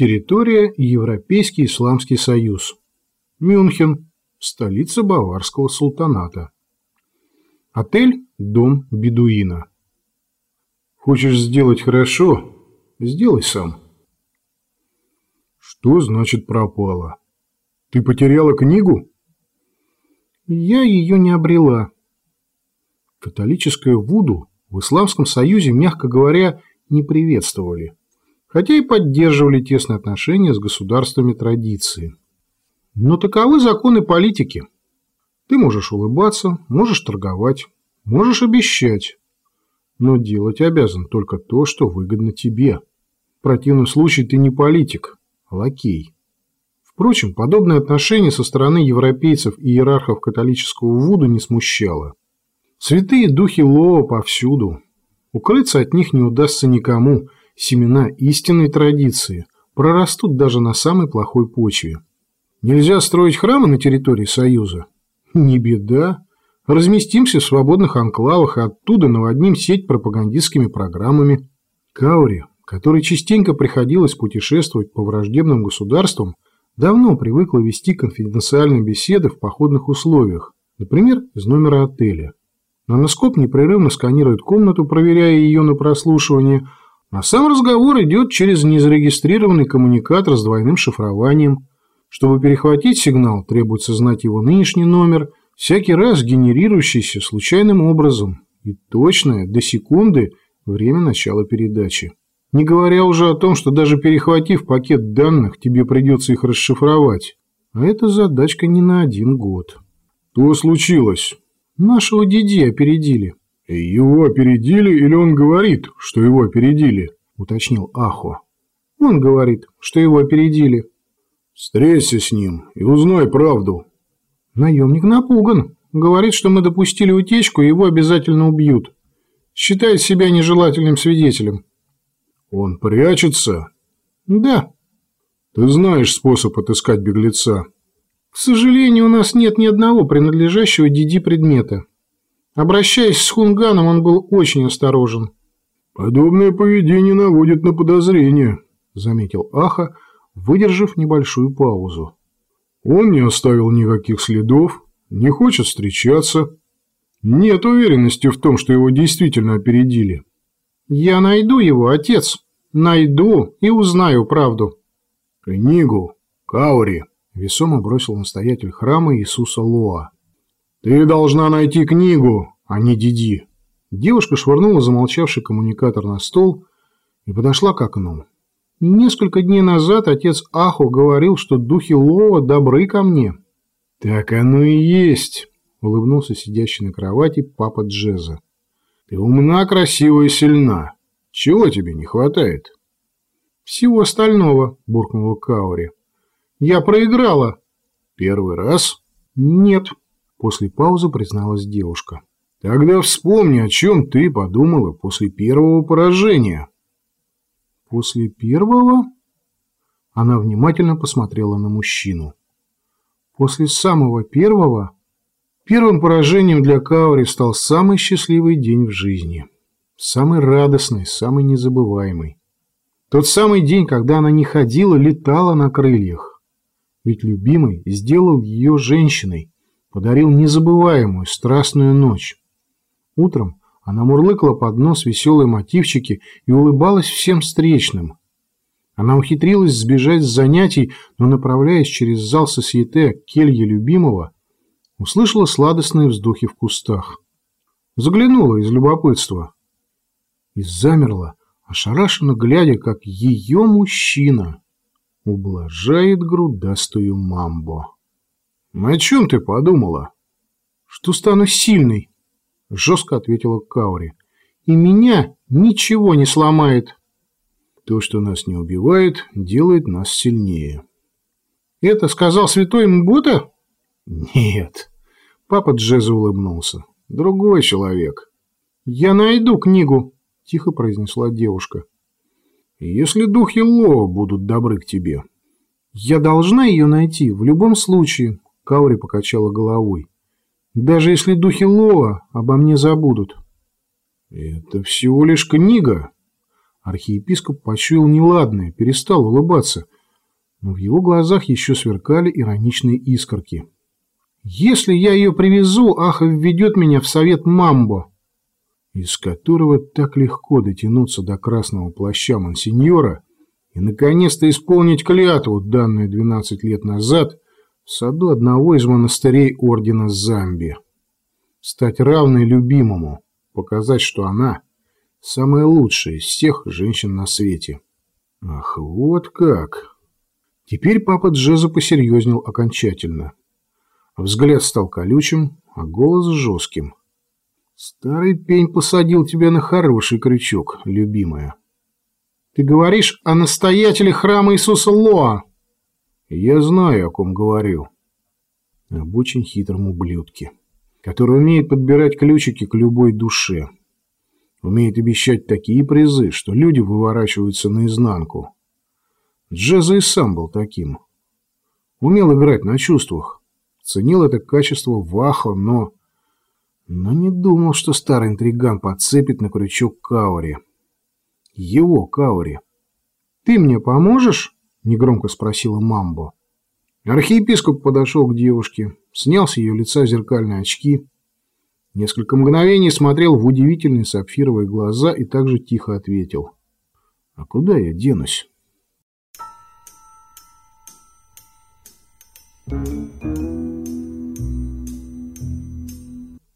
Территория Европейский Исламский Союз. Мюнхен. Столица Баварского султаната. Отель «Дом Бедуина». Хочешь сделать хорошо? Сделай сам. Что значит пропала? Ты потеряла книгу? Я ее не обрела. Католическое Вуду в Исламском Союзе, мягко говоря, не приветствовали, хотя и поддерживали тесные отношения с государствами традиции. Но таковы законы политики. Ты можешь улыбаться, можешь торговать, можешь обещать, но делать обязан только то, что выгодно тебе. В противном случае ты не политик, а лакей. Впрочем, подобное отношение со стороны европейцев и иерархов католического Вуду не смущало. Святые духи Лоа повсюду. Укрыться от них не удастся никому. Семена истинной традиции прорастут даже на самой плохой почве. Нельзя строить храмы на территории Союза? Не беда. Разместимся в свободных анклавах и оттуда наводним сеть пропагандистскими программами. Каури, которой частенько приходилось путешествовать по враждебным государствам, давно привыкла вести конфиденциальные беседы в походных условиях, например, из номера отеля. Наноскоп непрерывно сканирует комнату, проверяя ее на прослушивание, а сам разговор идет через незарегистрированный коммуникатор с двойным шифрованием. Чтобы перехватить сигнал, требуется знать его нынешний номер, всякий раз генерирующийся случайным образом, и точное, до секунды, время начала передачи. Не говоря уже о том, что даже перехватив пакет данных, тебе придется их расшифровать. А это задачка не на один год. Что случилось? Нашего Диди опередили. Его опередили или он говорит, что его опередили? Уточнил Ахо. Он говорит, что его опередили. Встреться с ним и узнай правду. Наемник напуган. Говорит, что мы допустили утечку и его обязательно убьют. Считает себя нежелательным свидетелем. Он прячется? Да. Ты знаешь способ отыскать беглеца? К сожалению, у нас нет ни одного принадлежащего Диди предмета. Обращаясь с Хунганом, он был очень осторожен. Подобное поведение наводит на подозрение, заметил Аха, выдержав небольшую паузу. Он не оставил никаких следов, не хочет встречаться. Нет уверенности в том, что его действительно опередили. «Я найду его, отец. Найду и узнаю правду». «Книгу, Каури», – весомо бросил настоятель храма Иисуса Лоа. «Ты должна найти книгу, а не Диди». Девушка швырнула замолчавший коммуникатор на стол и подошла к окну. Несколько дней назад отец Ахо говорил, что духи Лоа добры ко мне. «Так оно и есть», – улыбнулся сидящий на кровати папа Джеза. Ты умна, красива и сильна. Чего тебе не хватает? Всего остального, буркнула Каури. Я проиграла. Первый раз? Нет, после паузы призналась девушка. Тогда вспомни, о чем ты подумала после первого поражения. После первого? Она внимательно посмотрела на мужчину. После самого первого Первым поражением для Каури стал самый счастливый день в жизни. Самый радостный, самый незабываемый. Тот самый день, когда она не ходила, летала на крыльях. Ведь любимый сделал ее женщиной, подарил незабываемую, страстную ночь. Утром она мурлыкала под нос веселые мотивчики и улыбалась всем встречным. Она ухитрилась сбежать с занятий, но, направляясь через зал сосьете к келье любимого, услышала сладостные вздохи в кустах. Заглянула из любопытства и замерла, ошарашенно глядя, как ее мужчина ублажает грудастую мамбо. «На чем ты подумала?» «Что стану сильной», — жестко ответила Каури. «И меня ничего не сломает». «То, что нас не убивает, делает нас сильнее». «Это сказал святой Мбута?» «Нет», Папа Джеза улыбнулся. «Другой человек». «Я найду книгу», – тихо произнесла девушка. «Если духи Лоа будут добры к тебе». «Я должна ее найти, в любом случае», – Каури покачала головой. «Даже если духи Лоа обо мне забудут». «Это всего лишь книга. Архиепископ почуял неладное, перестал улыбаться, но в его глазах еще сверкали ироничные искорки. «Если я ее привезу, Аха введет меня в совет Мамбо, из которого так легко дотянуться до красного плаща мансиньора и, наконец-то, исполнить клятву, данную 12 лет назад в саду одного из монастырей ордена Замби. Стать равной любимому, показать, что она самая лучшая из всех женщин на свете. Ах, вот как! Теперь папа Джеза посерьезнел окончательно. Взгляд стал колючим, а голос жестким. Старый пень посадил тебя на хороший крючок, любимая. Ты говоришь о настоятеле храма Иисуса Лоа. Я знаю, о ком говорю. Об очень хитром ублюдке, который умеет подбирать ключики к любой душе. Умеет обещать такие призы, что люди выворачиваются наизнанку. Джеза и сам был таким. Умел играть на чувствах. Ценил это качество Вахо, но но не думал, что старый интриган подцепит на крючок Каури. Его Каури. «Ты мне поможешь?» – негромко спросила Мамбо. Архиепископ подошел к девушке, снял с ее лица зеркальные очки, несколько мгновений смотрел в удивительные сапфировые глаза и также тихо ответил. «А куда я денусь?» Thank you.